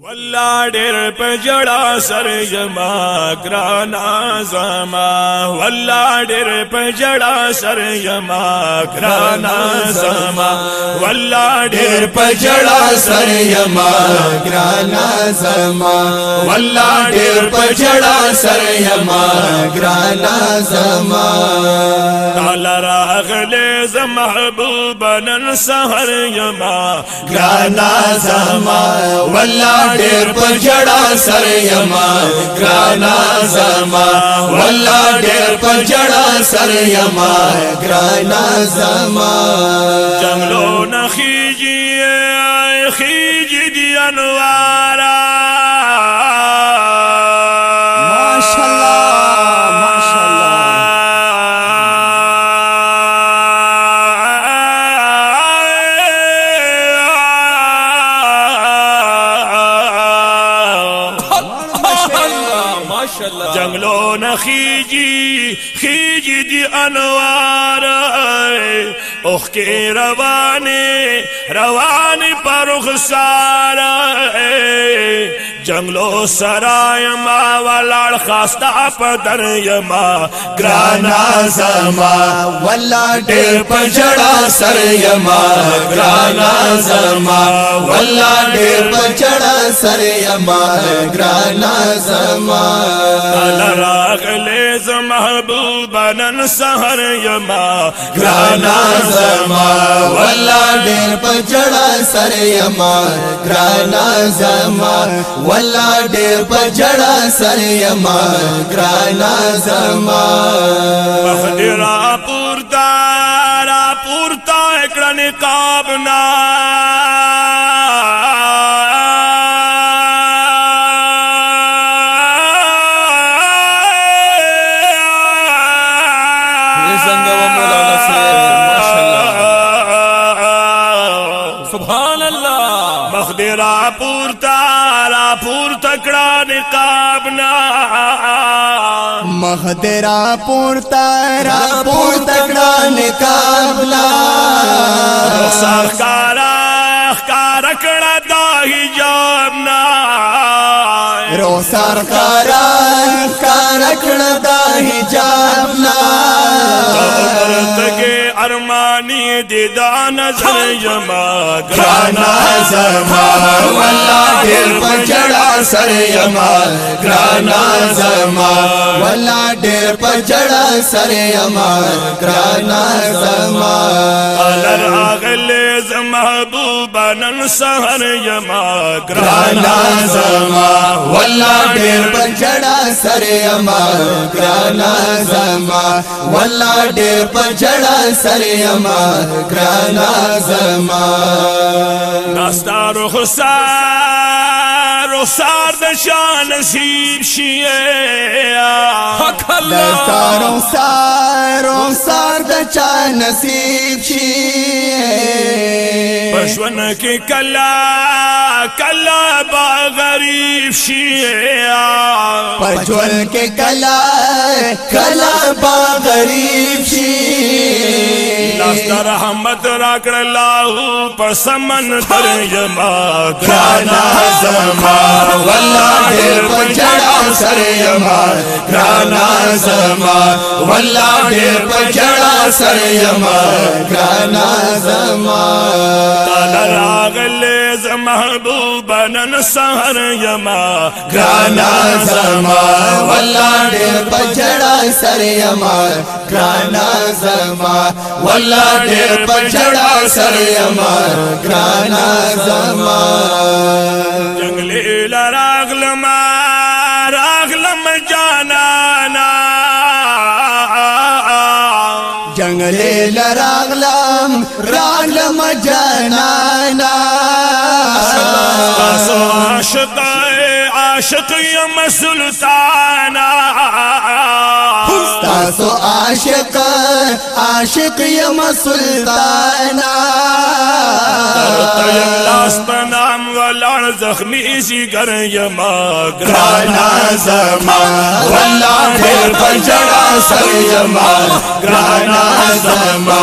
والله ډېر په جړا سر یما ګرانا زما والله ډېر په جړا سر یما ګرانا زما والله ډېر په جړا سر یما ګرانا زما والله ډېر په جړا سر یما ګرانا زما تعالی راغله ز محبوب نن سحر یما ګرانا زما والله ډېر په جړا سر یما ګرانا زما۔ والله ډېر په جړا سر یما ګرانا زما۔ جنگلو نخیجی خیجی دی انوارا خیجی خیجی دی انوار اوخ کی روانی روانی پر رخسار جنگلو سرایم ولار خاستا پر دریم گرانا زما ولا ډېر پجړا سریم گرانا زما ولا ډېر پجړا سریم گرانا زما. لراغ ز محبوب نن سحر یما ګرانا زما والله ډېر په جړا سر یما ګرانا زما والله ډېر په جړا سر یما ګرانا زما مخدرا پورتا را پورتا اکڑا اللہ۔ مخ دیرا پور تارا پور تکڑا نقاب نا۔ مخ دیرا پور تارا پور تکڑا نقاب نا۔ سرکارا کارکڑا دا ہی جامنا رو سرکارا کړه دا حجاب لا تگے ارمانی دی دا نظر یما ګرانا زما والله ډېر پچړا سر یما ګرانا زما والله ډېر پچړا سر یما ګرانا زما۔ الر اغلی ز محبوب نن سحر یما ګرانا زما والله ډېر پچړا سر یما ګرانا زما والله ډېر پچړا سر یما ګرانا زما دستا رخصار رخصار د شان نصیب شیه حق دستارو سارو سار د چا نصیب شي پښون کې کلا کلا با شیعہ پجول کے کلا کلا با غریب شیعہ ناستا رحمت راکڑ اللہ پر سمندر ہاں۔ یما کانا زمان واللہ دیر پجڑا سر یما ګرانا زما والله ډېر پجړا سر یما ګرانا زما تعالی راغله ز محبوب نن سحر یما ګرانا زما والله ډېر پجړا سر یما ګرانا زما والله ډېر پجړا سر یما ګرانا زما جنگلی لراغلم جنگلی لراغلم راغلم جانانا تاسو عاشق عاشق یم سلطانا تاسو عاشق عاشق یم سلطانا. تیم لاس پنام ولان زخمی گر یما ګرانا زما والله ډېر پجړا سر یما ګرانا زما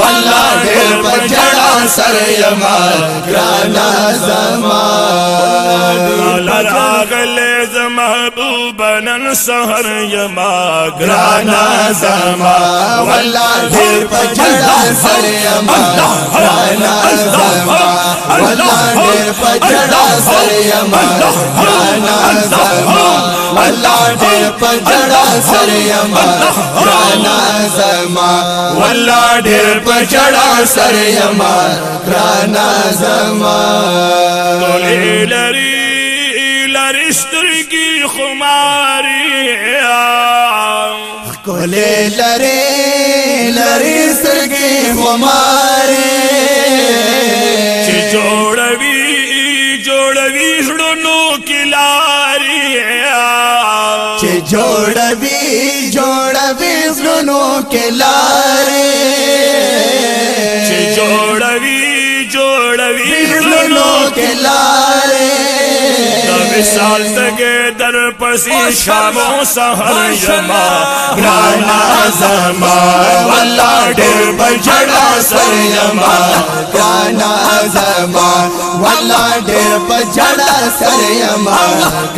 والله ډېر پجړا سر یما ګرانا زما. راغل محبوب نن سحر یما گرانا رانا زما والله پجڑا سرما رانا زما والله پجڑا سرما رانا زما والله پجڑا سرما رانا زما والله ډېر پجڑا سرما رانا زما ټولې لري لري سترګې خماري کولې لری لری سرګي خمارې چې جوړوي جوړوي هډونو کلاري چې جوړوي جوړوي زړونو کې لارې چې جوړوي جوړوي زړونو کې विशाल सगे दर पसी शामो सहर यमा। नाना जमा, वल्ला डे बजड़ा सर यमा नाना जमा, वल्ला डे बजड़ा सर यमा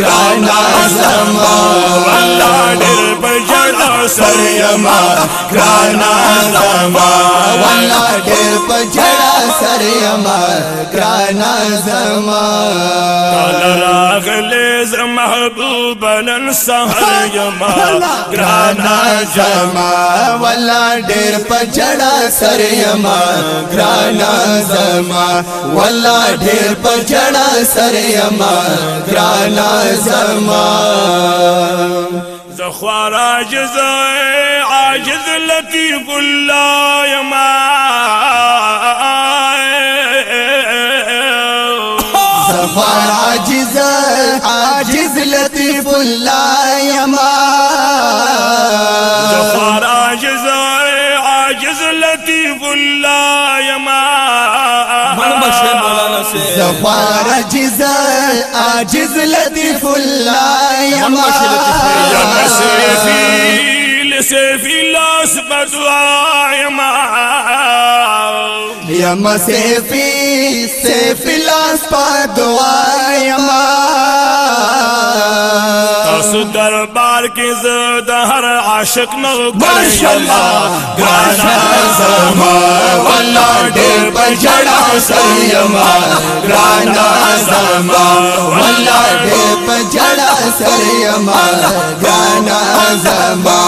नाना जमा, वल्ला डे बजड़ा सर यमा नाना जमा, वल्ला डे बजड़ा सर यमा जमा। زما راغله ز محبوب نن سحر یما ګرانا زما والله ډېر پچړا سر یما ګرانا زما والله ډېر پچړا سر یما ګرانا زما زخوار عاجز عاجز لطيف الله يما زفار عاجز عاجز لطيف الله يما زخوار عاجز عاجز لطيف الله يما زفار عاجز عاجز لطيف الله يما يا سيفي لسيفي لاس بدعا يما يما سيفي سيفي لاس بدعا يما تاسو دربار کې زه د هر عاشق نو ماشاءالله ګرانا زما والله ډېر بجړا سيما ګرانا زما والله ډېر بجړا سيما ګرانا زما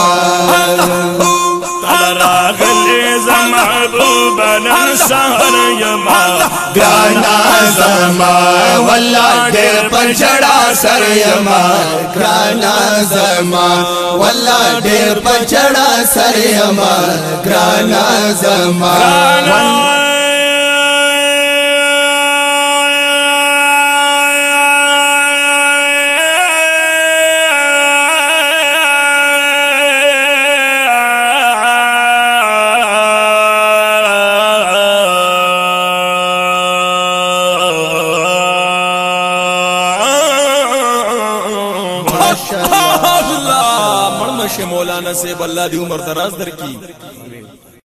زمحبوب نن سهر یما ګرانا زما والله ډېر بجړا سر یما ګرانا زما والله ډېر بجړا سر یما ګرانا زما مولانا سے اللہ دی عمر دراز در کی۔